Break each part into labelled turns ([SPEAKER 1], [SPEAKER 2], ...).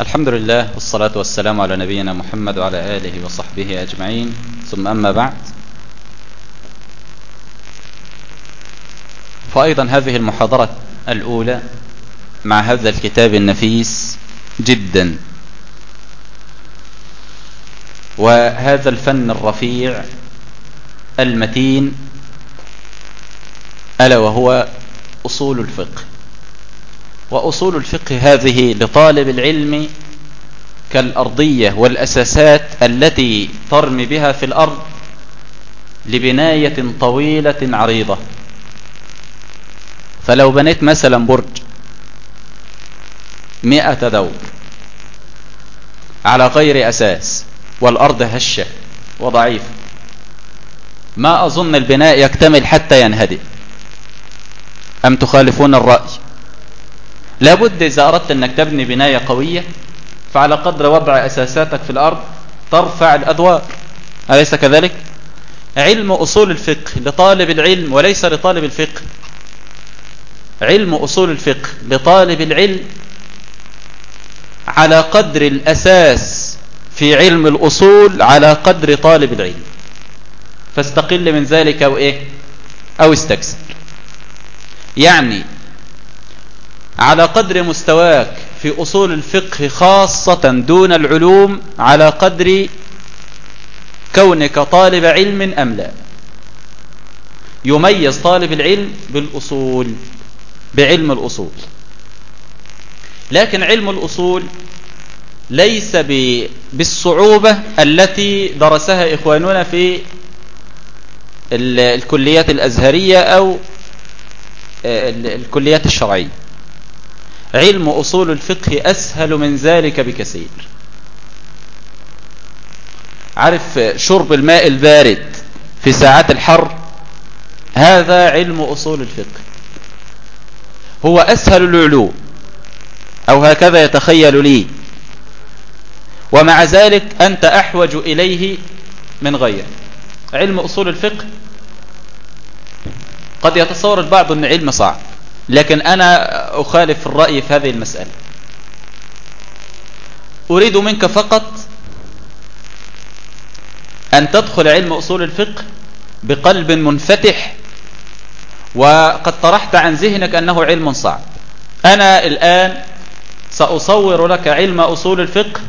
[SPEAKER 1] الحمد لله والصلاة والسلام على نبينا محمد وعلى آله وصحبه أجمعين. ثم أما بعد فأيضا هذه المحاضرة الأولى مع هذا الكتاب النفيس جدا. وهذا الفن الرفيع المتين ألا وهو أصول الفقه. وأصول الفقه هذه لطالب العلم كالأرضية والأساسات التي ترمي بها في الأرض لبناية طويلة عريضة. فلو بنيت مثلا برج مئة دور على غير أساس والأرض هشة وضعيفة ما أظن البناء يكتمل حتى ينهدئ. أم تخالفون الرأي؟ لابد إذا أردت أنك تبني بناية قوية فعلى قدر وضع أساساتك في الأرض ترفع الأدوار أليس كذلك؟ علم أصول الفقه لطالب العلم وليس لطالب الفقه. علم أصول الفقه لطالب العلم على قدر الأساس في علم الأصول على قدر طالب العلم. فاستقل من ذلك أو إيه؟ أو استكسر يعني على قدر مستواك في أصول الفقه خاصة دون العلوم على قدر كونك طالب علم أم لا. يميز طالب العلم بالأصول بعلم الأصول. لكن علم الأصول ليس بالصعوبة التي درسها إخواننا في الكليات الأزهرية أو الكليات الشرعية. علم أصول الفقه أسهل من ذلك بكثير. عارف شرب الماء البارد في ساعات الحر؟ هذا علم أصول الفقه. هو أسهل العلوم أو هكذا يتخيل لي. ومع ذلك أنت أحوج إليه من غيره علم أصول الفقه؟ قد يتصور البعض أن علم صعب. لكن أنا أخالف الرأي في هذه المسألة. أريد منك فقط أن تدخل علم أصول الفقه بقلب منفتح وقد طرحت عن ذهنك أنه علم صعب. أنا الآن سأصور لك علم أصول الفقه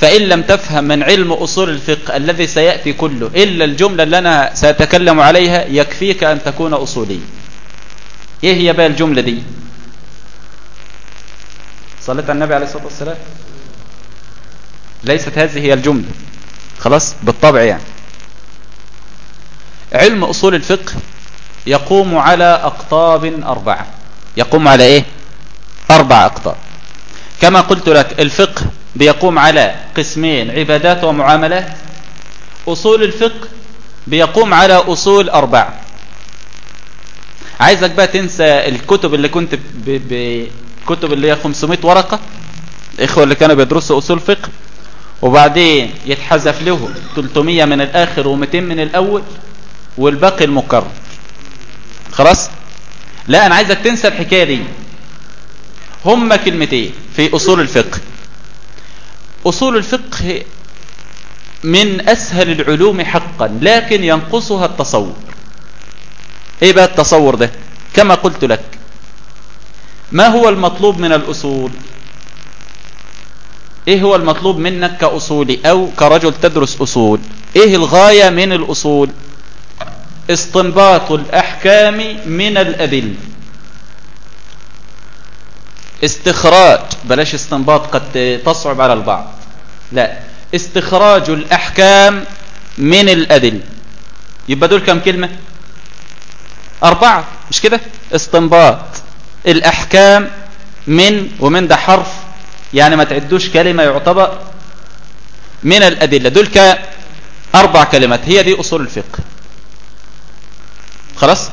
[SPEAKER 1] فإن لم تفهم من علم أصول الفقه الذي سيأتي كله إلا الجملة اللي أنا سأتكلم عليها يكفيك أن تكون أصولي إيه هي بقى الجملة دي؟ صليت على النبي عليه الصلاة والسلام. ليست هذه هي الجملة. خلاص؟ بالطبع يعني. علم أصول الفقه يقوم على أقطاب أربعة. يقوم على إيه؟ أربع أقطاب. كما قلت لك الفقه بيقوم على قسمين عبادات ومعاملات. أصول الفقه بيقوم على أصول أربعة. عايزك بقى تنسى الكتب اللي كنت بكتب اللي هي 500 ورقة الإخوة اللي كانوا بيدرسوا أصول فقه وبعدين يتحذف لهم 300 من الآخر و200 من الأول والباقي المكرر خلاص؟ لا أنا عايزك تنسى الحكاية دي. هما كلمتين في أصول الفقه. أصول الفقه من أسهل العلوم حقا لكن ينقصها التصور إيه بقى التصور ده؟ كما قلت لك. ما هو المطلوب من الأصول؟ إيه هو المطلوب منك كأصولي أو كرجل تدرس أصول؟ إيه الغاية من الأصول؟ استنباط الأحكام من الأدل استخراج بلاش استنباط قد تصعب على البعض. لا استخراج الأحكام من الأدل يبقى دول كم كلمة؟ أربعة مش كده؟ استنباط. الأحكام من ومن ده حرف يعني ما تعدوش كلمة يعتبر من الأدلة. دول كأربع كلمات هي دي أصول الفقه. خلاص؟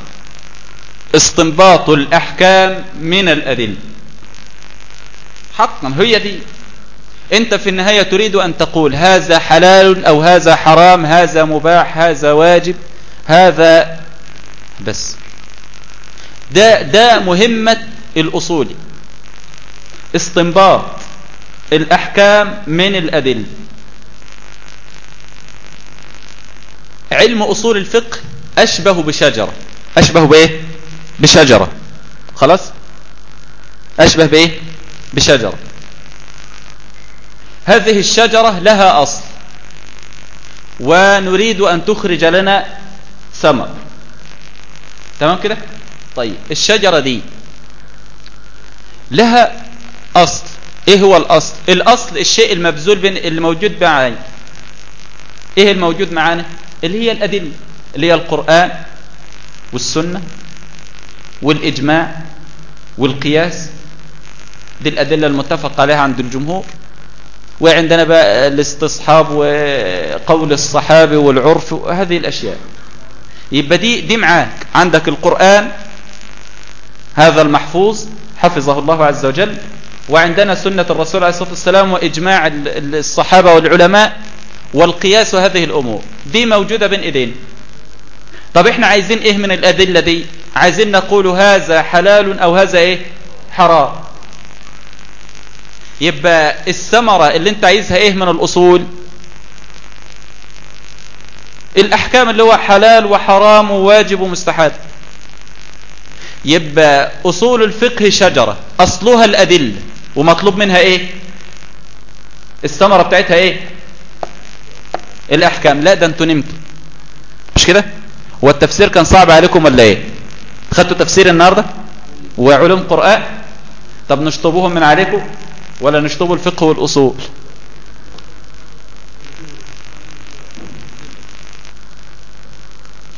[SPEAKER 1] استنباط الأحكام من الأدلة. حقا هي دي. أنت في النهاية تريد أن تقول هذا حلال أو هذا حرام هذا مباح هذا واجب هذا بس. ده ده مهمة الأصولي استنباط الأحكام من الأدلة. علم أصول الفقه أشبه بشجرة. أشبه بإيه؟ بشجرة. خلاص؟ أشبه بإيه؟ بشجرة. هذه الشجرة لها أصل. ونريد أن تخرج لنا ثمر. تمام كده؟ طيب الشجرة دي لها أصل. إيه هو الأصل؟ الأصل الشيء المبذول بين اللي موجود معانا. إيه الموجود معانا؟ اللي هي الأدلة اللي هي القرآن والسنة والإجماع والقياس. دي الأدلة المتفق عليها عند الجمهور. وعندنا بقى الاستصحاب وقول الصحابي والعرف وهذه الأشياء. يبقى دي دي معاك. عندك القرآن هذا المحفوظ حفظه الله عز وجل وعندنا سنة الرسول عليه الصلاة والسلام وإجماع الصحابة والعلماء والقياس وهذه الأمور. دي موجودة بين إيدينا طب إحنا عايزين إيه من الأدلة دي؟ عايزين نقول هذا حلال أو هذا إيه؟ حرام. يبقى الثمرة اللي أنت عايزها إيه من الأصول؟ الأحكام اللي هو حلال وحرام وواجب ومستحب. يبقى أصول الفقه شجرة. أصلها الادلة ومطلوب منها إيه؟ الثمرة بتاعتها إيه؟ الأحكام. لا ده أنتوا نمتوا. مش كده؟ هو التفسير كان صعب عليكم ولا إيه؟ خدتوا تفسير النهاردة؟ وعلوم قرآن؟ طب نشطبوهم من عليكم ولا نشطب الفقه والأصول؟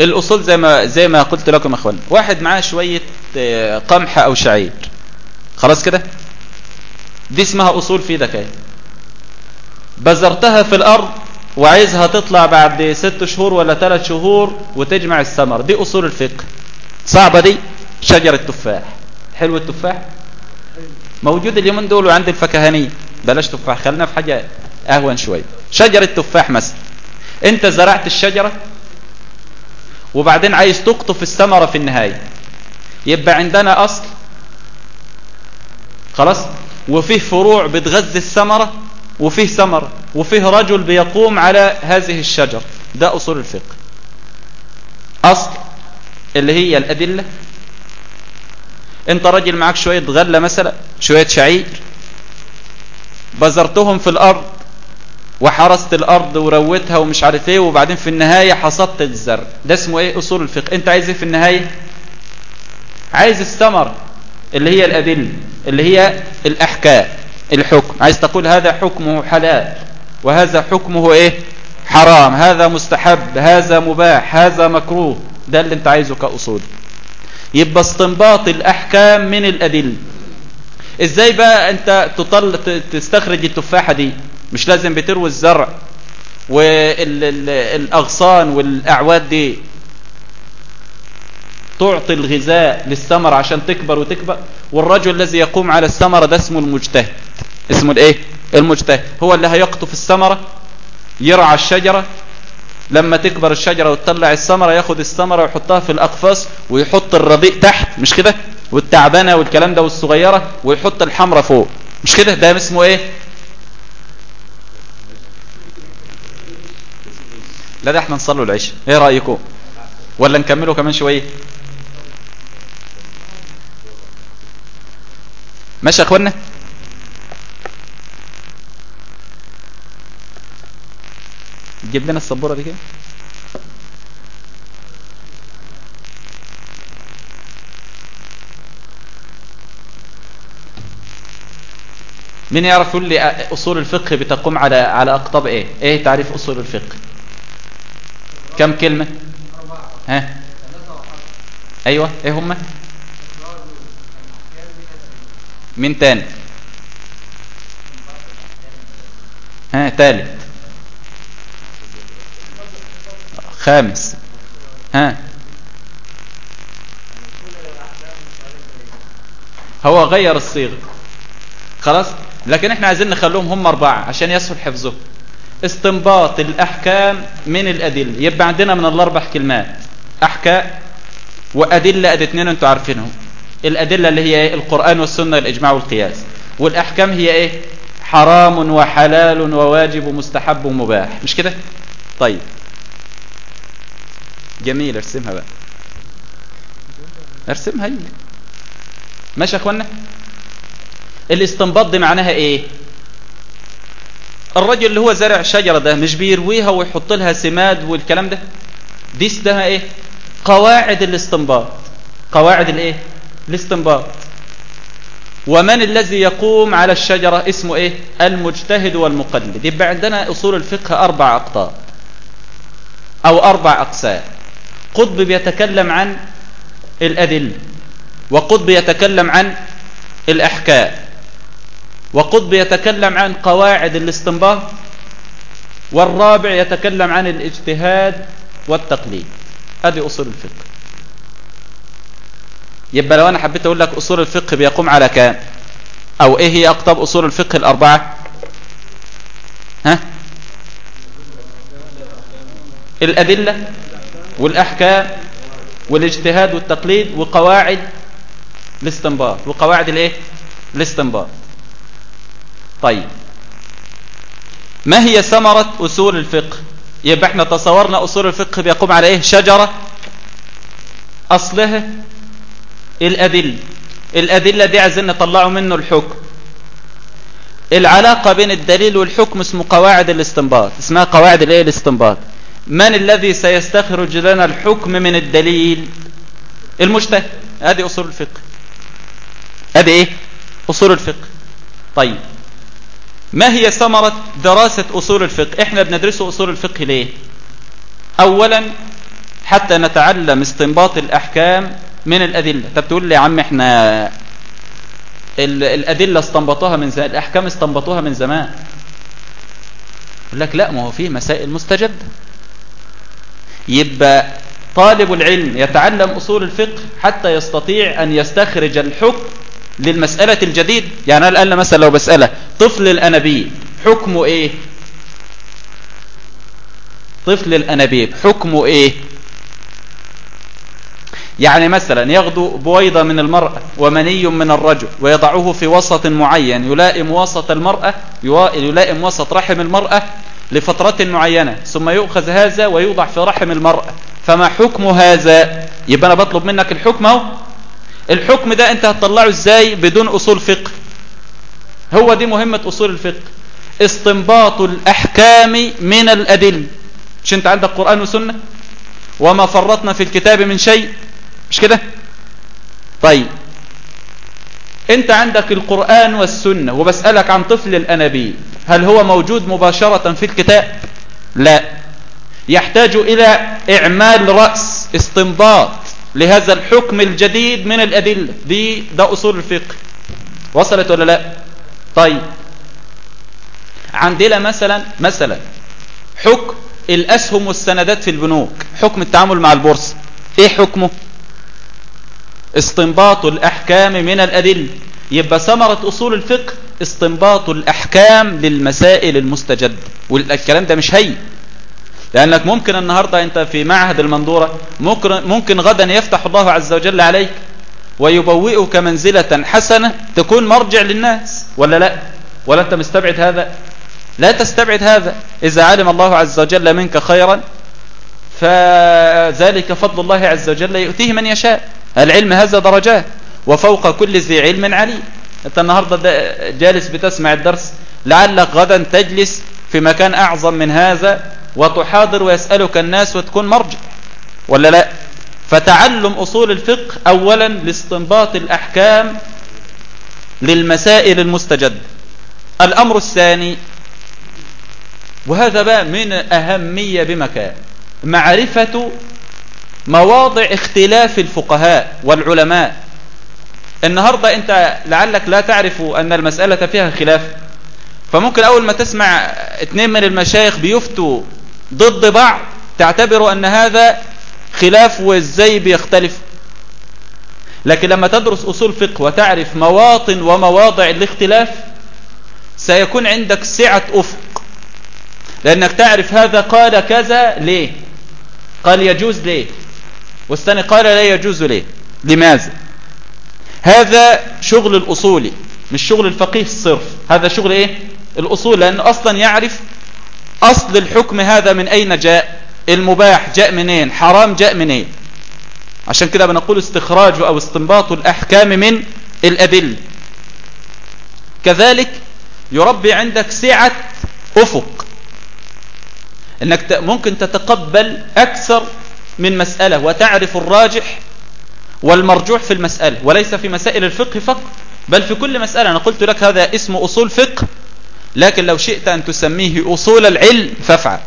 [SPEAKER 1] الأصول زي ما زي ما قلت لكم أخوان. واحد معاه شوية قمح أو شعير. خلاص كده؟ دي اسمها أصول في دكاية بذرتها في الأرض وعايزها تطلع بعد ست شهور ولا ثلاث شهور وتجمع الثمر. دي أصول الفقه. صعبة دي؟ شجر التفاح حلو التفاح؟ موجود اليومين دول وعند الفكهانية بلاش تفاح خلينا في حاجة أهون شوية. شجرة تفاح مثلا. أنت زرعت الشجرة؟ وبعدين عايز تقطف الثمرة في النهاية. يبقى عندنا أصل. خلاص؟ وفيه فروع بتغذي الثمرة وفيه ثمرة وفيه رجل بيقوم على هذه الشجر. ده أصول الفقه. أصل اللي هي الأدلة. أنت راجل معاك شوية غلة مثلا شوية شعير بذرتهم في الأرض وحرست الأرض وروتها ومش عارف إيه وبعدين في النهاية حصدت الزرع. ده اسمه إيه؟ أصول الفقه. أنت عايز إيه في النهاية؟ عايز الثمر اللي هي الأدلة اللي هي الأحكام الحكم. عايز تقول هذا حكمه حلال وهذا حكمه إيه؟ حرام. هذا مستحب هذا مباح هذا مكروه. ده اللي أنت عايزه كأصول. يبقى استنباط الأحكام من الأدلة. إزاي بقى أنت تطل تستخرج التفاحة دي؟ مش لازم بتروي الزرع والأغصان والأعواد دي. تعطي الغذاء للثمر عشان تكبر وتكبر. والرجل الذي يقوم على الثمرة ده اسمه المجتهد. اسمه الايه؟ المجتهد. هو اللي هيقطف الثمرة يرعى الشجرة. لما تكبر الشجرة وتطلع الثمرة ياخد الثمرة ويحطها في الأقفاص ويحط الرضيء تحت. مش كده؟ والتعبانة والكلام ده والصغيرة ويحط الحمرة فوق. مش كده؟ ده اسمه إيه؟ لا ده إحنا نصلوا العشاء. إيه رأيكم؟ ولا نكمله كمان شوية؟ ماشي يا اخوانا جيب لنا السبورة دي كده. مين يعرف يقول لي أصول الفقه بتقوم على على أقطاب إيه؟ إيه تعريف أصول الفقه؟ كم كلمة؟ ها؟ أيوه إيه هم؟ مين تاني؟ ها تالت. خامس. ها؟ هو غير الصيغة خلاص؟ لكن إحنا عايزين نخلوهم هم أربعة عشان يسهل حفظهم استنباط الأحكام من الأدلة. يبقى عندنا من الاربع كلمات. احكام وأدلة أدي اتنين أنتوا عارفينهم. الأدلة اللي هي إيه القرآن والسنة والإجماع والقياس. والأحكام هي إيه؟ حرام وحلال وواجب ومستحب ومباح. مش كده؟ طيب. جميل ارسمها بقى. ارسمها هي. ماشي يا اخوانا الاستنباط دي معناها إيه؟ الرجل اللي هو زرع شجرة ده مش بيرويها ويحط لها سماد والكلام ده؟ دي اسمها إيه؟ قواعد الاستنباط. قواعد الإيه؟ الاستنباط. ومن الذي يقوم على الشجرة اسمه إيه؟ المجتهد والمقلد. يبقى عندنا أصول الفقه أربع أقطاب أو أربع أقسام. قطب بيتكلم عن الأدلة وقطب يتكلم عن الأحكام. وقطب يتكلم عن قواعد الاستنباط والرابع يتكلم عن الاجتهاد والتقليد. هذه أصول الفقه. يبقى لو أنا حبيت أقول لك أصول الفقه بيقوم على كام؟ أو إيه هي أقطاب أصول الفقه الأربعة؟ ها؟ الأدلة والأحكام والاجتهاد والتقليد وقواعد الاستنباط. وقواعد الإيه؟ الاستنباط. طيب. ما هي ثمرة أصول الفقه؟ يبقى إحنا تصورنا أصول الفقه بيقوم على إيه؟ شجرة. أصلها الأدلة. الأدلة دي عايزين نطلعوا منه الحكم. العلاقة بين الدليل والحكم اسمه قواعد الاستنباط. اسمها قواعد الإيه؟ الاستنباط. من الذي سيستخرج لنا الحكم من الدليل؟ المجتهد هذه أصول الفقه. هذه إيه؟ أصول الفقه. طيب. ما هي ثمرة دراسة أصول الفقه؟ إحنا بندرسه أصول الفقه ليه؟ أولا حتى نتعلم استنباط الأحكام من الأدلة. طب تقول لي يا عم إحنا الأدلة استنبطوها من زمان الأحكام استنبطوها من زمان. يقول لك لا ما هو فيه مسائل مستجدة. يبقى طالب العلم يتعلم أصول الفقه حتى يستطيع أن يستخرج الحكم للمسألة الجديد. يعني أنا الآن مثلا لو بسأله طفل الأنابيب حكمه إيه؟ طفل الأنابيب حكمه إيه؟ يعني مثلا يغدو بويضة من المرأة ومني من الرجل ويضعه في وسط معين يلائم وسط المرأة يلائم وسط رحم المرأة لفترة معينة ثم يؤخذ هذا ويوضع في رحم المرأة. فما حكم هذا؟ يبقى أنا بطلب منك الحكم الحكم ده انت هتطلعه إزاي بدون اصول فقه؟ هو دي مهمة اصول الفقه. استنباط الاحكام من الادل مش انت عندك قرآن وسنة؟ وما فرطنا في الكتاب من شيء. مش كده؟ طيب. انت عندك القرآن والسنة. وبسألك عن طفل الأنابيب. هل هو موجود مباشرة في الكتاب؟ لا. يحتاج إلى إعمال رأس استنباط. لهذا الحكم الجديد من الأدلة. دي ده أصول الفقه. وصلت ولا لا؟ طيب. عندنا مثلا مثلا حكم الأسهم والسندات في البنوك. حكم التعامل مع البورصة. إيه حكمه؟ استنباط الأحكام من الأدلة. يبقى ثمرة أصول الفقه استنباط الأحكام للمسائل المستجدة. والكلام ده مش هين. لأنك ممكن النهاردة أنت في معهد المنظورة ممكن, ممكن غدا يفتح الله عز وجل عليك ويبوئك منزلة حسنة تكون مرجع للناس ولا لا؟ ولا أنت مستبعد هذا؟ لا تستبعد هذا. إذا علم الله عز وجل منك خيرا فذلك فضل الله عز وجل يؤتيه من يشاء. العلم هذا درجات وفوق كل ذي علم عليم. أنت النهاردة جالس بتسمع الدرس لعلك غدا تجلس في مكان أعظم من هذا وتحاضر ويسألك الناس وتكون مرجع. ولا لا؟ فتعلم أصول الفقه أولا لاستنباط الأحكام للمسائل المستجدة. الأمر الثاني وهذا بقى من أهمية بمكان معرفة مواضع اختلاف الفقهاء والعلماء. النهاردة أنت لعلك لا تعرف أن المسألة فيها خلاف. فممكن أول ما تسمع اثنين من المشايخ بيفتوا ضد بعض تعتبر أن هذا خلاف وازاي بيختلف لكن لما تدرس أصول فقه وتعرف مواطن ومواضع الاختلاف سيكون عندك سعة أفق. لأنك تعرف هذا قال كذا ليه؟ قال يجوز ليه؟ والثاني قال لا يجوز ليه؟ لماذا؟ هذا شغل الأصولي مش شغل الفقيه الصرف. هذا شغل إيه؟ الأصول لأنه أصلا يعرف أصل الحكم هذا من أين جاء؟ المباح جاء منين؟ حرام جاء منين؟ عشان كده بنقول استخراج أو استنباط الأحكام من الأدلة. كذلك يربي عندك سعة أفق. إنك ممكن تتقبل أكثر من مسألة وتعرف الراجح والمرجوح في المسألة وليس في مسائل الفقه فقط بل في كل مسألة. أنا قلت لك هذا اسم أصول فقه. لكن لو شئت أن تسميه أصول العلم فافعل.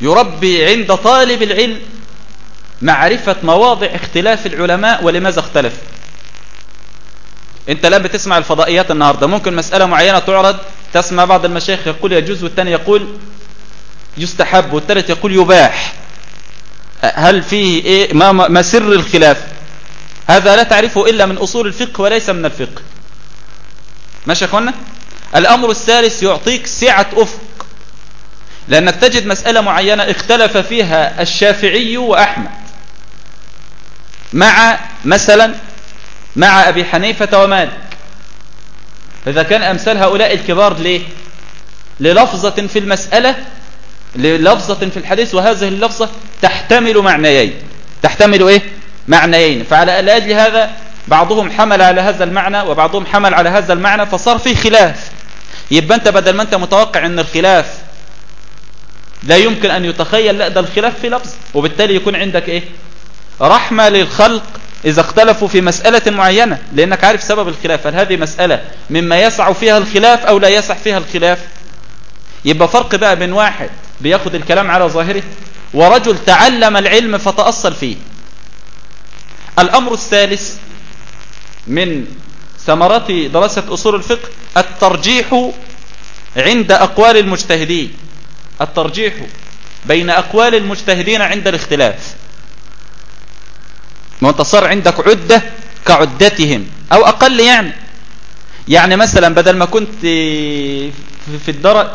[SPEAKER 1] يربي عند طالب العلم معرفة مواضع اختلاف العلماء ولماذا اختلف. أنت الآن بتسمع الفضائيات النهاردة. ممكن مسألة معينة تعرض تسمع بعض المشايخ يقول يجوز والثاني يقول يستحب والثالث يقول يباح. هل فيه إيه؟ ما, ما سر الخلاف؟ هذا لا تعرفه إلا من أصول الفقه وليس من الفقه. ماشي يا اخوانا الأمر الثالث يعطيك سعة أفق. لأنك تجد مسألة معينة اختلف فيها الشافعي وأحمد. مع مثلا مع أبي حنيفة ومالك. فإذا كان أمثال هؤلاء الكبار ليه؟ للفظة في المسألة للفظة في الحديث وهذه اللفظة تحتمل معنيين. تحتمل إيه؟ معنيين. فعلى أجل هذا بعضهم حمل على هذا المعنى وبعضهم حمل على هذا المعنى فصار فيه خلاف. يبقى أنت بدل ما أنت متوقع أن الخلاف لا يمكن أن يتخيل لا ده الخلاف في لفظ. وبالتالي يكون عندك إيه؟ رحمة للخلق إذا اختلفوا في مسألة معينة لأنك عارف سبب الخلاف. هل هذه مسألة مما يسع فيها الخلاف أو لا يسع فيها الخلاف؟ يبقى فرق بقى بين واحد بياخد الكلام على ظاهره ورجل تعلم العلم فتأصل فيه. الأمر الثالث من ثمرات دراسة أصول الفقه الترجيح عند أقوال المجتهدين. الترجيح بين أقوال المجتهدين عند الاختلاف. ما انت صار عندك عدة كعدتهم أو أقل يعني. يعني مثلا بدل ما كنت في الدرج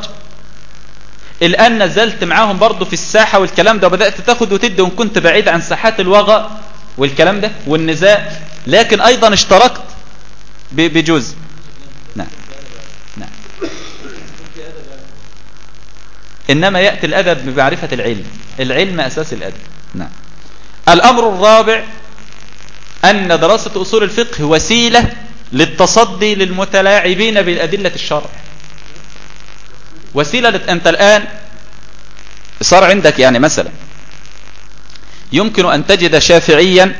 [SPEAKER 1] الآن نزلت معاهم برضو في الساحة والكلام ده وبدأت تاخد وتدي وان كنت بعيد عن ساحات الوغى والكلام ده والنزاع لكن أيضا اشتركت بجزء. نعم. نعم. إنما يأتي الأدب بمعرفة العلم. العلم أساس الأدب. نعم. الأمر الرابع أن دراسة أصول الفقه وسيلة للتصدي للمتلاعبين بالأدلة الشرع وسيلة أنت الآن صار عندك يعني مثلا يمكن أن تجد شافعيا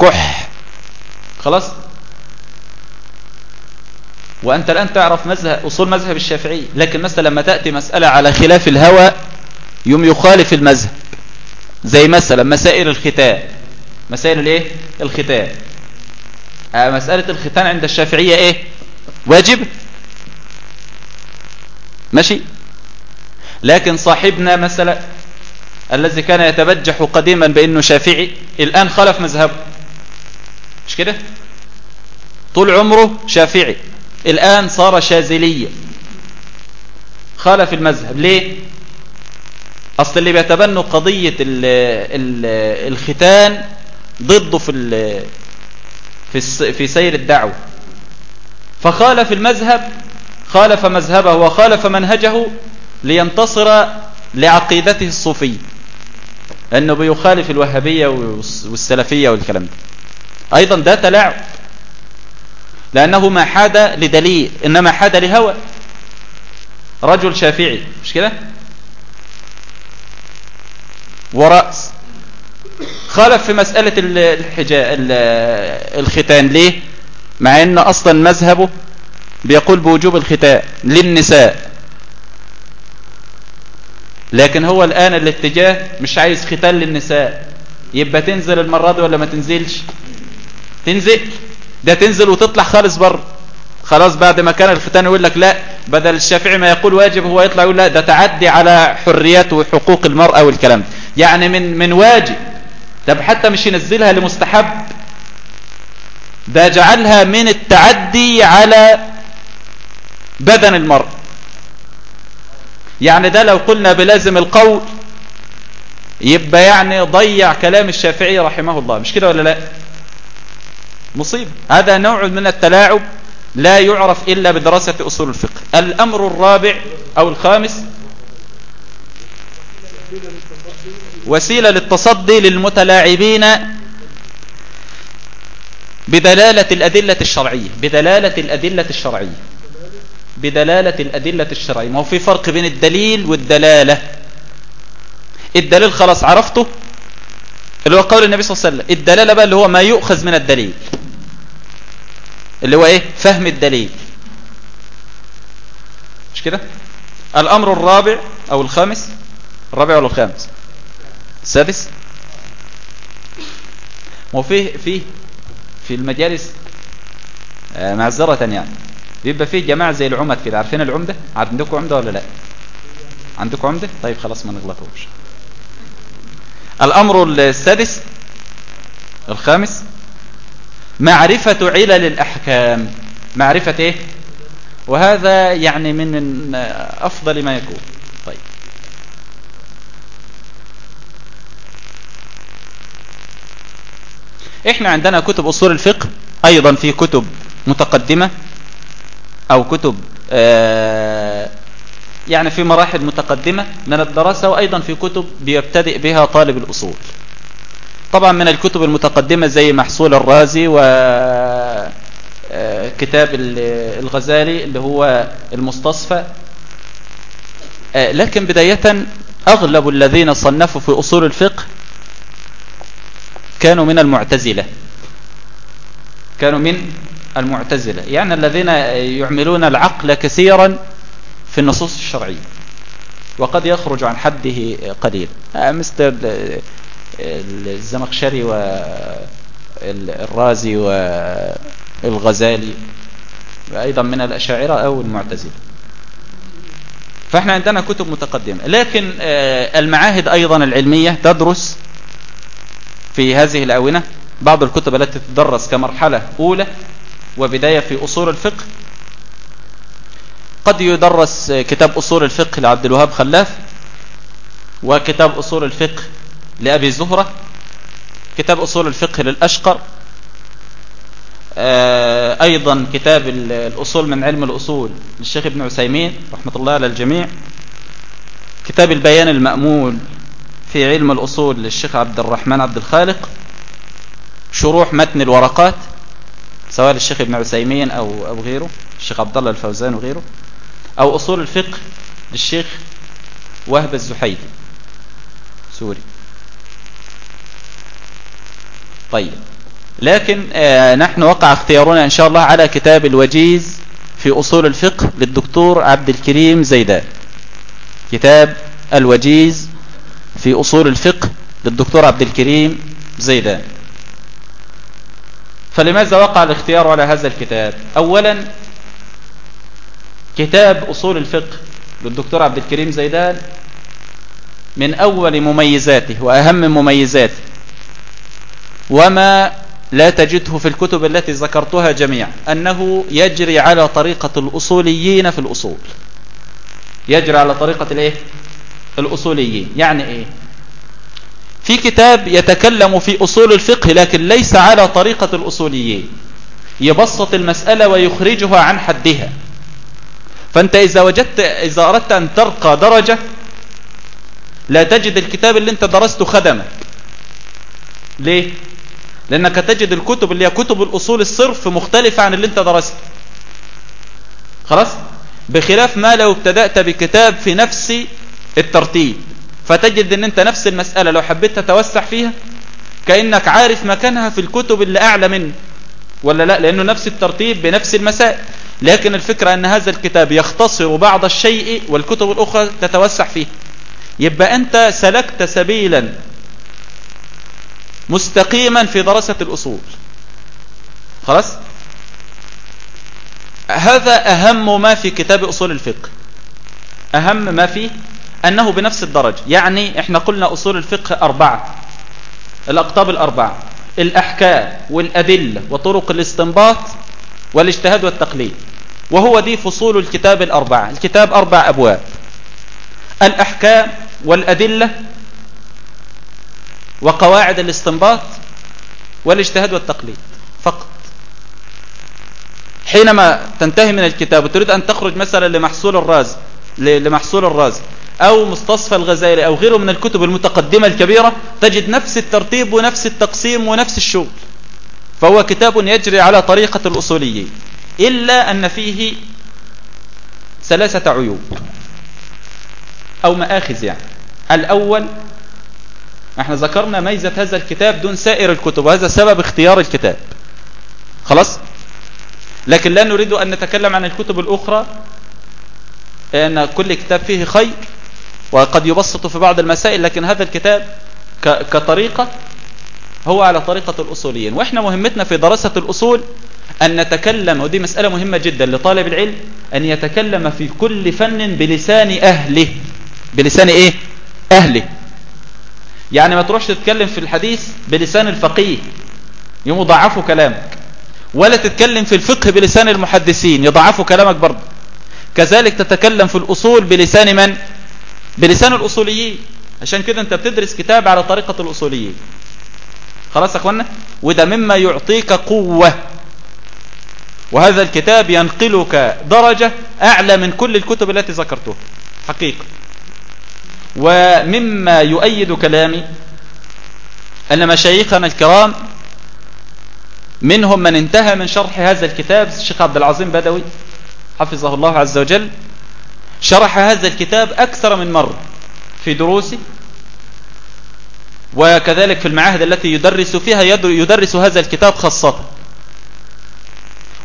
[SPEAKER 1] كح. خلاص؟ وأنت الآن تعرف مذهب أصول مذهب الشافعي لكن مثلا لما تأتي مسألة على خلاف الهوى يوم يخالف المذهب. زي مثلا مسائل الختان. مسائل الإيه؟ الختان. آه، مسألة الختان عند الشافعية إيه؟ واجب؟ ماشي؟ لكن صاحبنا مثلا الذي كان يتبجح قديما بأنه شافعي الآن خلف مذهبه مش كده؟ طول عمره شافعي الآن صار شاذليا خالف المذهب. ليه؟ أصل اللي بيتبنوا قضية ال ال الختان ضده في في في سير الدعوة. فخالف المذهب خالف مذهبه وخالف منهجه لينتصر لعقيدته الصوفية. أنه بيخالف الوهابية والسلفية والكلام ده. أيضا ده تلاعب. لأنه ما حاد لدليل إنما حاد لهوى. رجل شافعي مش كده؟ ورأس. خالف في مسألة الحجاء الختان. ليه؟ مع إن أصلا مذهبه بيقول بوجوب الختان للنساء. لكن هو الآن الاتجاه مش عايز ختان للنساء. يبقى تنزل المرة دي ولا ما تنزلش؟ تنزل. ده تنزل وتطلع خالص بره. خلاص بعد ما كان الختان يقول لك لا بدل الشافعي ما يقول واجب هو يطلع يقول لا ده تعدي على حريات وحقوق المرأة والكلام يعني من من واجب. طب حتى مش ينزلها لمستحب. ده جعلها من التعدي على بدن المرء يعني ده لو قلنا بلازم القول يبقى يعني ضيع كلام الشافعي رحمه الله. مش كده ولا لا؟ مصيبة. هذا نوع من التلاعب لا يعرف إلا بدراسة أصول الفقه. الأمر الرابع أو الخامس وسيلة للتصدي للمتلاعبين بدلالة الأدلة الشرعية بدلالة الأدلة الشرعية. بدلالة الأدلة الشرعية. ما هو في فرق بين الدليل والدلالة. الدليل خلاص عرفته؟ اللي هو قول النبي صلى الله عليه وسلم. الدلالة بقى اللي هو ما يؤخذ من الدليل. اللي هو إيه؟ فهم الدليل. مش كده؟ الأمر الرابع أو الخامس. الرابع ولا الخامس؟ السادس. ما في في في المجالس آه، معذرة يعني. بيبقى فيه جماعة زي العمد كده. عارفين العمدة؟ عندكم عمدة ولا لا؟ عندكم عمدة؟ طيب خلاص ما نغلطوش. الأمر السادس الخامس معرفة علل الأحكام. معرفة إيه؟ وهذا يعني من أفضل ما يكون. طيب. إحنا عندنا كتب أصول الفقه أيضا في كتب متقدمة. أو كتب آه يعني في مراحل متقدمة من الدراسة وأيضا في كتب بيبتدئ بها طالب الأصول. طبعا من الكتب المتقدمة زي محصول الرازي وكتاب آه، الغزالي اللي هو المستصفى. آه، لكن بداية أغلب الذين صنفوا في أصول الفقه كانوا من المعتزلة. كانوا من المعتزلة. يعني الذين يعملون العقل كثيرا في النصوص الشرعية. وقد يخرج عن حده قليل. آه، مثل الزمخشري والرازي والغزالي وأيضا من الأشاعرة أو المعتزلة. فإحنا عندنا كتب متقدمة. لكن آه، المعاهد أيضا العلمية تدرس في هذه الأونة بعض الكتب التي تدرس كمرحلة أولى وبداية في أصول الفقه. قد يدرس كتاب أصول الفقه لعبد الوهاب خلاف وكتاب أصول الفقه لأبي زهرة كتاب أصول الفقه للأشقر آه، أيضا كتاب الأصول من علم الأصول للشيخ ابن عسيمين رحمة الله على الجميع كتاب البيان المأمول في علم الأصول للشيخ عبد الرحمن عبد الخالق شروح متن الورقات سواء للشيخ ابن عسيمين أو, أو غيره الشيخ عبد الله الفوزان وغيره أو أصول الفقه للشيخ وهب الزحيدي. سوري. طيب. لكن آه نحن وقع اختيارنا إن شاء الله على كتاب الوجيز في أصول الفقه للدكتور عبد الكريم زيدان. كتاب الوجيز في أصول الفقه للدكتور عبد الكريم زيدان. فلماذا وقع الاختيار على هذا الكتاب؟ أولا كتاب أصول الفقه للدكتور عبد الكريم زيدان من أول مميزاته وأهم مميزاته وما لا تجده في الكتب التي ذكرتها جميعا أنه يجري على طريقة الأصوليين في الأصول. يجري على طريقة الإيه؟ الأصوليين. يعني إيه؟ في كتاب يتكلم في أصول الفقه لكن ليس على طريقة الأصوليين. يبسط المسألة ويخرجها عن حدها. فأنت إذا وجدت إذا أردت أن ترقى درجة لا تجد الكتاب اللي أنت درسته خدمك. ليه؟ لأنك تجد الكتب اللي هي كتب الأصول الصرف مختلفة عن اللي أنت درسته خلاص؟ بخلاف ما لو ابتدأت بكتاب في نفس الترتيب. فتجد إن أنت نفس المسألة لو حبيت تتوسع فيها كأنك عارف مكانها في الكتب اللي أعلى منه. ولا لا؟ لأنه نفس الترتيب بنفس المسائل. لكن الفكرة أن هذا الكتاب يختصر بعض الشيء والكتب الأخرى تتوسع فيه. يبقى أنت سلكت سبيلا مستقيما في دراسة الأصول. خلاص؟ هذا أهم ما في كتاب أصول الفقه. أهم ما فيه أنه بنفس الدرجة. يعني إحنا قلنا أصول الفقه أربعة. الأقطاب الأربعة. الأحكام والأدلة وطرق الاستنباط والاجتهاد والتقليد. وهو دي فصول الكتاب الأربعة. الكتاب أربع أبواب. الأحكام والأدلة وقواعد الاستنباط والاجتهاد والتقليد. فقط. حينما تنتهي من الكتاب وتريد أن تخرج مثلا لمحصول الراز لمحصول الراز أو مستصفى الغزالي أو غيره من الكتب المتقدمة الكبيرة تجد نفس الترتيب ونفس التقسيم ونفس الشغل فهو كتاب يجري على طريقة الأصوليين إلا أن فيه ثلاثة عيوب أو مآخذ يعني. الأول إحنا ذكرنا ميزة هذا الكتاب دون سائر الكتب وهذا سبب اختيار الكتاب. خلاص؟ لكن لا نريد أن نتكلم عن الكتب الأخرى أن كل كتاب فيه خير. وقد يبسط في بعض المسائل لكن هذا الكتاب كطريقة هو على طريقة الأصوليين. وإحنا مهمتنا في دراسة الأصول أن نتكلم ودي مسألة مهمة جدا لطالب العلم أن يتكلم في كل فن بلسان أهله. بلسان إيه؟ أهله. يعني ما تروحش تتكلم في الحديث بلسان الفقيه يضعفوا كلامك. ولا تتكلم في الفقه بلسان المحدثين يضعفوا كلامك برضه. كذلك تتكلم في الأصول بلسان من؟ بلسان الأصوليين. عشان كده انت بتدرس كتاب على طريقة الأصوليين. خلاص يا أخوانا؟ وده مما يعطيك قوة. وهذا الكتاب ينقلك درجة أعلى من كل الكتب التي ذكرتها. حقيقة. ومما يؤيد كلامي أن مشايخنا الكرام منهم من انتهى من شرح هذا الكتاب الشيخ عبد العظيم بدوي حفظه الله عز وجل شرح هذا الكتاب أكثر من مرة في دروسه وكذلك في المعاهد التي يدرس فيها يدرس هذا الكتاب خاصة.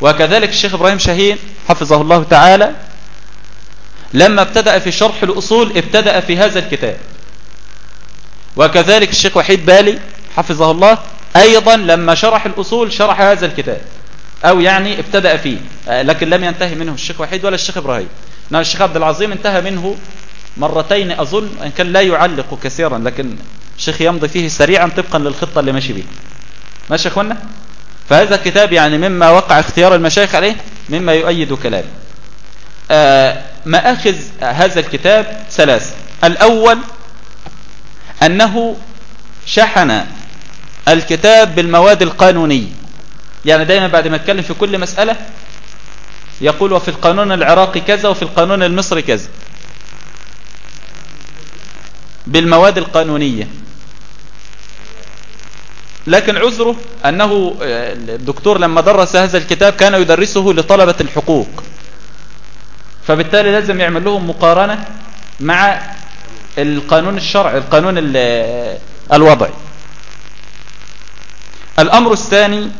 [SPEAKER 1] وكذلك الشيخ إبراهيم شاهين حفظه الله تعالى لما ابتدأ في شرح الأصول ابتدأ في هذا الكتاب. وكذلك الشيخ وحيد بالي حفظه الله أيضا لما شرح الأصول شرح هذا الكتاب أو يعني ابتدأ فيه لكن لم ينتهي منه الشيخ وحيد ولا الشيخ إبراهيم. نعم الشيخ عبد العظيم انتهى منه مرتين أظن إن كان لا يعلق كثيرا لكن الشيخ يمضي فيه سريعا طبقا للخطة اللي ماشي بها ماشي يا اخوانا فهذا الكتاب يعني مما وقع اختيار المشايخ عليه مما يؤيد كلامي آه مآخذ هذا الكتاب ثلاثة الأول أنه شحن الكتاب بالمواد القانونية. يعني دايما بعد ما اتكلم في كل مسألة يقول وفي القانون العراقي كذا وفي القانون المصري كذا. بالمواد القانونية. لكن عذره أنه الدكتور لما درس هذا الكتاب كان يدرسه لطلبة الحقوق. فبالتالي لازم يعمل لهم مقارنة مع القانون الشرعي القانون الوضعي. الأمر الثاني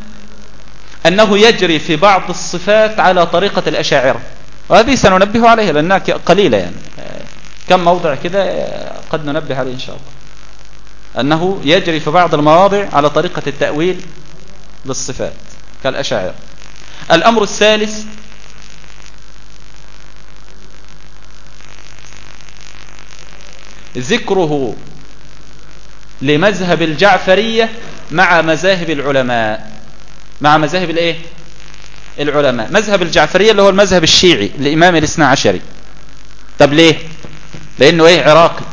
[SPEAKER 1] أنه يجري في بعض الصفات على طريقة الأشاعرة. وهذه سننبه عليها لأنها قليلة يعني. كم موضع كده قد ننبه عليه إن شاء الله. أنه يجري في بعض المواضع على طريقة التأويل للصفات كالأشاعرة. الأمر الثالث ذكره لمذهب الجعفرية مع مذاهب العلماء. مع مذاهب الايه؟ العلماء. مذهب الجعفرية اللي هو المذهب الشيعي الإمام الاثنى عشري. طب ليه؟ لأنه إيه؟ عراقي.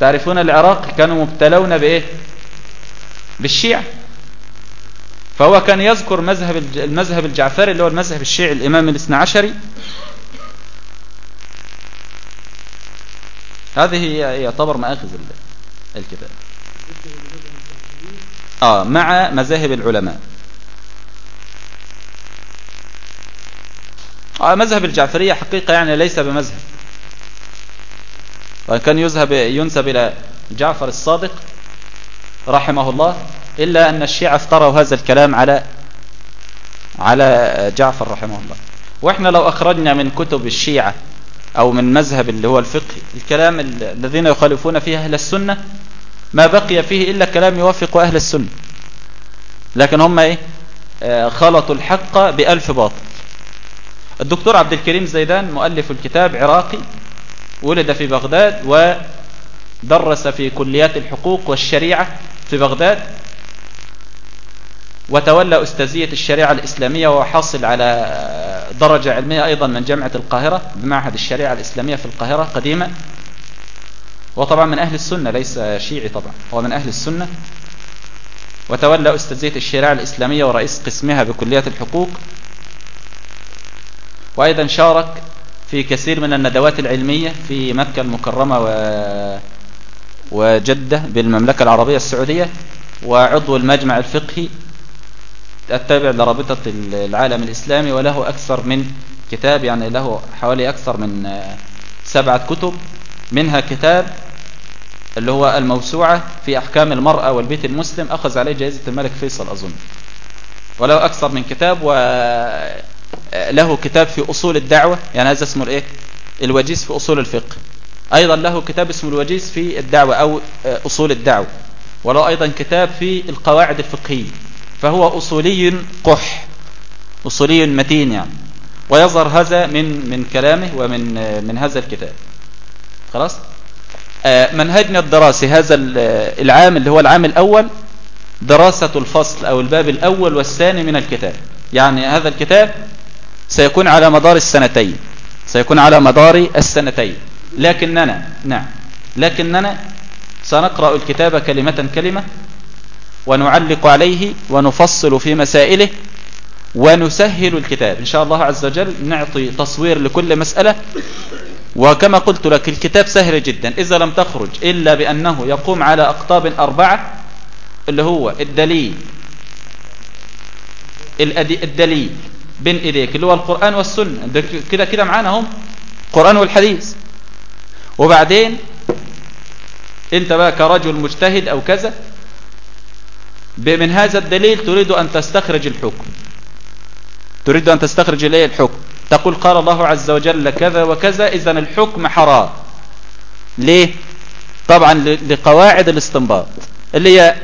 [SPEAKER 1] تعرفون العراق كانوا مبتلون بإيه؟ بالشيعة. فهو كان يذكر مذهب المذهب الجعفري اللي هو المذهب الشيعي الإمام الاثنى عشري. هذه يعتبر مآخذ الكتاب. آه مع مذاهب العلماء. آه مذهب الجعفرية حقيقة يعني ليس بمذهب. وإن كان يذهب ينسب إلى جعفر الصادق رحمه الله إلا أن الشيعة افتروا هذا الكلام على على جعفر رحمه الله. وإحنا لو أخرجنا من كتب الشيعة أو من مذهب اللي هو الفقه الكلام الذين يخالفون فيه أهل السنة ما بقي فيه إلا كلام يوافق أهل السنة. لكن هم إيه؟ خلطوا الحق بألف باطل. الدكتور عبد الكريم زيدان مؤلف الكتاب عراقي ولد في بغداد ودرس في كليات الحقوق والشريعة في بغداد وتولى أستاذية الشريعة الإسلامية وحاصل على درجة علمية أيضا من جامعة القاهرة بمعهد الشريعة الإسلامية في القاهرة قديما. وطبعا من أهل السنة ليس شيعي طبعا هو من أهل السنة. وتولى أستاذية الشريعة الإسلامية ورئيس قسمها بكلية الحقوق. وأيضا شارك في كثير من الندوات العلمية في مكة المكرمة و... وجدة بالمملكة العربية السعودية. وعضو المجمع الفقهي التابع لرابطة العالم الإسلامي وله أكثر من كتاب يعني له حوالي أكثر من سبعة كتب. منها كتاب اللي هو الموسوعة في أحكام المرأة والبيت المسلم أخذ عليه جائزة الملك فيصل أظن. وله أكثر من كتاب وله كتاب في أصول الدعوة يعني هذا اسمه الإيه؟ الوجيز في أصول الفقه. أيضا له كتاب اسمه الوجيز في الدعوة أو أصول الدعوة. وله أيضا كتاب في القواعد الفقهية. فهو أصولي قح أصولي متين يعني. ويظهر هذا من من كلامه ومن من هذا الكتاب. خلاص؟ منهجنا الدراسي هذا العام اللي هو العام الأول دراسة الفصل أو الباب الأول والثاني من الكتاب. يعني هذا الكتاب سيكون على مدار السنتين. سيكون على مدار السنتين. لكننا نعم لكننا سنقرأ الكتاب كلمة كلمة ونعلق عليه ونفصل في مسائله ونسهل الكتاب. إن شاء الله عز وجل نعطي تصوير لكل مسألة وكما قلت لك الكتاب سهل جدا إذا لم تخرج إلا بأنه يقوم على أقطاب أربعة اللي هو الدليل الدليل بين إيديك اللي هو القرآن والسنة. كده كده معانا هم القرآن والحديث. وبعدين أنت بقى كرجل مجتهد أو كذا من هذا الدليل تريد أن تستخرج الحكم. تريد أن تستخرج إليه الحكم. تقول قال الله عز وجل كذا وكذا اذا الحكم حرام. ليه؟ طبعا لقواعد الاستنباط. اللي هي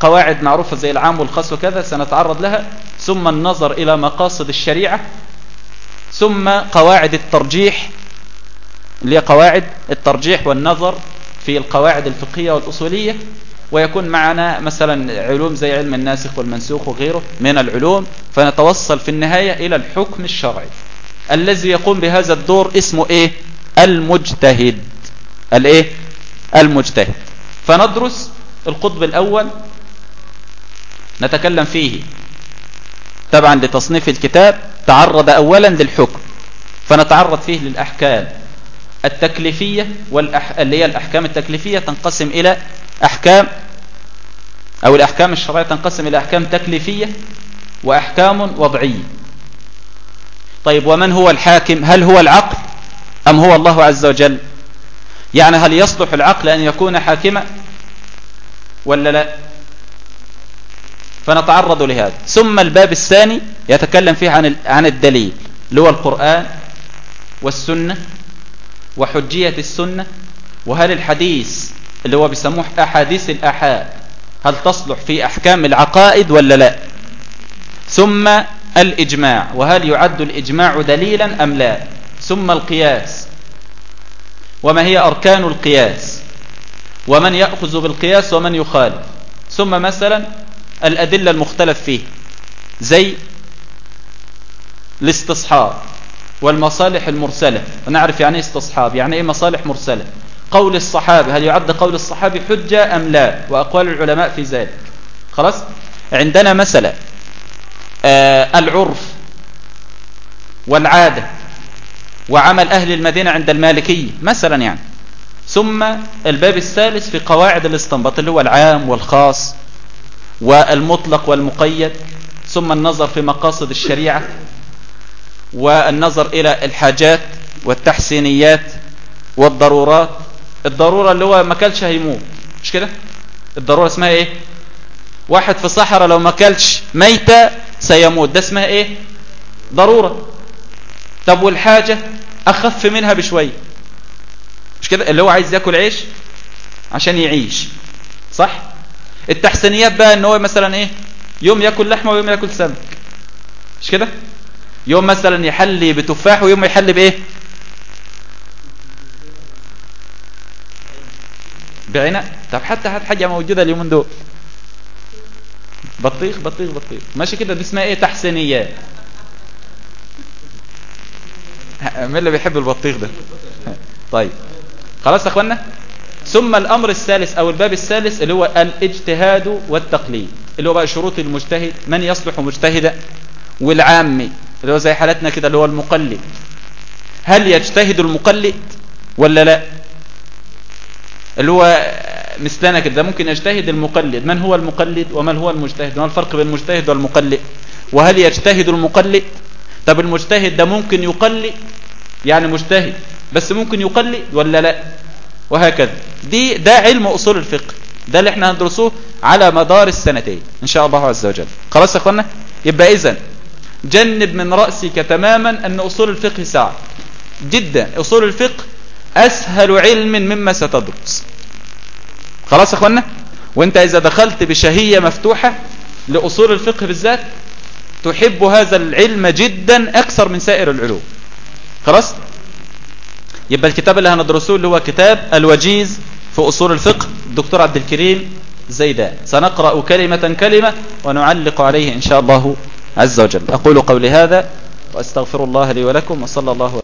[SPEAKER 1] قواعد معروفة زي العام والخاص وكذا سنتعرض لها ثم النظر إلى مقاصد الشريعة ثم قواعد الترجيح. اللي هي قواعد الترجيح والنظر في القواعد الفقهية والأصولية. ويكون معنا مثلا علوم زي علم الناسخ والمنسوخ وغيره من العلوم فنتوصل في النهاية إلى الحكم الشرعي الذي يقوم بهذا الدور اسمه إيه؟ المجتهد. الإيه؟ المجتهد. فندرس القطب الأول نتكلم فيه. طبعا لتصنيف الكتاب تعرض أولا للحكم فنتعرض فيه للأحكام. التكليفية والأح... اللي هي الأحكام التكليفية تنقسم إلى أحكام أو الأحكام الشرعية تنقسم إلى أحكام تكليفية وأحكام وضعية. طيب ومن هو الحاكم؟ هل هو العقل أم هو الله عز وجل؟ يعني هل يصلح العقل أن يكون حاكما ولا لا؟ فنتعرض لهذا. ثم الباب الثاني يتكلم فيه عن عن الدليل اللي هو القرآن والسنة وحجية السنة. وهل الحديث اللي هو بيسموه أحاديث الأحاد. هل تصلح في أحكام العقائد ولا لا؟ ثم الإجماع. وهل يعد الإجماع دليلا أم لا؟ ثم القياس. وما هي أركان القياس؟ ومن يأخذ بالقياس ومن يخالف. ثم مثلا الأدلة المختلف فيه. زي الاستصحاب والمصالح المرسلة. ونعرف يعني إيه استصحاب؟ يعني إيه مصالح مرسلة؟ قول الصحابة هل يعد قول الصحابي حجة أم لا؟ وأقوال العلماء في ذلك. خلاص؟ عندنا مثلا آه العرف والعادة وعمل أهل المدينة عند المالكية مثلا يعني. ثم الباب الثالث في قواعد الاستنباط اللي هو العام والخاص والمطلق والمقيد. ثم النظر في مقاصد الشريعة والنظر إلى الحاجات والتحسينيات والضرورات الضرورة اللي هو ما كلش هيموت. مش كده؟ الضرورة اسمها إيه؟ واحد في صحراء لو ما كلش ميتة سيموت. ده اسمها إيه؟ ضرورة. طب والحاجة؟ أخف منها بشوية مش كده؟ اللي هو عايز ياكل عيش عشان يعيش. صح؟ التحسينيات بقى إن هو مثلا إيه؟ يوم ياكل لحمة ويوم ياكل سمك. مش كده؟ يوم مثلا يحلي بتفاح ويوم يحلي بإيه؟ بعناء طب حتى هات حاجة موجودة اليومين دول. بطيخ بطيخ بطيخ. ماشي كده دي اسمها إيه؟ تحسينيات مين اللي بيحب البطيخ ده؟ طيب. خلاص يا أخوانا؟ ثم الأمر الثالث أو الباب الثالث اللي هو الاجتهاد والتقليد. اللي هو بقى شروط المجتهد. من يصلح مجتهدا والعامي اللي هو زي حالتنا كده اللي هو المقلد. هل يجتهد المقلد ولا لا؟ اللي هو مثلنا كده ممكن يجتهد المقلد. من هو المقلد ومن هو المجتهد؟ ما الفرق بين المجتهد والمقلد. وهل يجتهد المقلد؟ طب المجتهد ده ممكن يقلد؟ يعني مجتهد. بس ممكن يقلد ولا لا؟ وهكذا. دي ده علم أصول الفقه. ده اللي إحنا هندرسوه على مدار السنتين إن شاء الله عز وجل. خلاص يا اخوانا يبقى إذن جنب من رأسك تماما أن أصول الفقه ساعة. جدا. أصول الفقه أسهل علم مما ستدرس. خلاص يا اخوانا وأنت إذا دخلت بشهية مفتوحة لأصول الفقه بالذات تحب هذا العلم جدا أكثر من سائر العلوم. خلاص؟ يبقى الكتاب اللي هندرسوه اللي هو كتاب الوجيز في أصول الفقه الدكتور عبد الكريم زيدان. سنقرأ كلمة كلمة ونعلق عليه إن شاء الله عز وجل. أقول قولي هذا وأستغفر الله لي ولكم وصلى الله